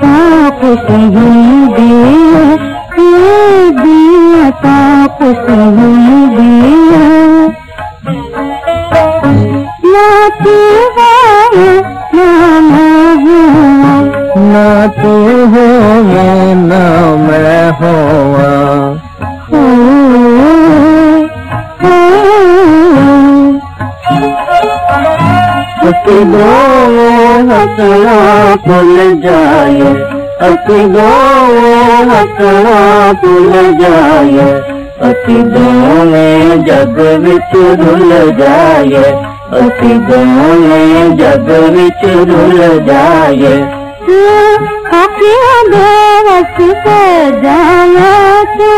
ताप सही दिया दिया ताप सही दिया है ना मैं ना हो मैं मैं गोवे हसना भूल जाए अति गोवे हसना भूल जाए अति गोवे जग विच रुल जाए अति गोवे जग विच रुल जाए। अपने देवस से जाया तू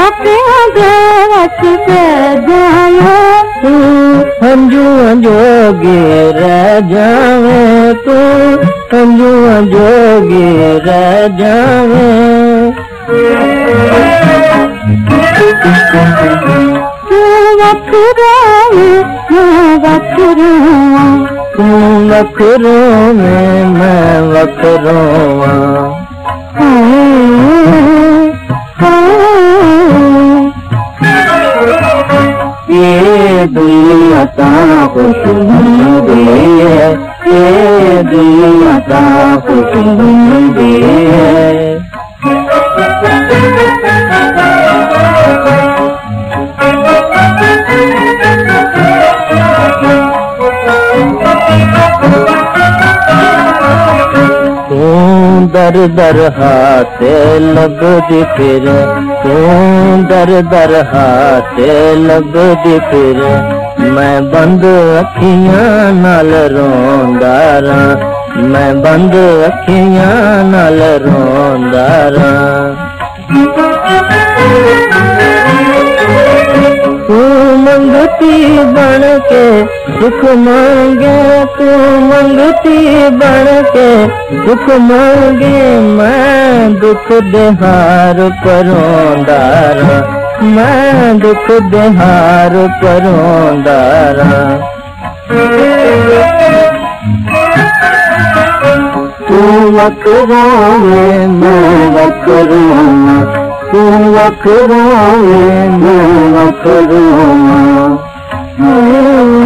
अपने देवस से तू। तू जाम जावे वखरो में वखरो दुनिया खुश ये दुनिया दर दर हाथे लगदी फिर तू दर दर हाथे लगदी फिर मैं बंद अखियां नाल रोंदा रहां मैं बंद अखियां नाल रोंदा रहां बन के सुख मांगे तू मंगती बन के मांगे दुख देहार परोंदारा मैं दुख देहार परोंदारा तू वकरो मैं वकरो तू वकरो मैं वकरो Oh,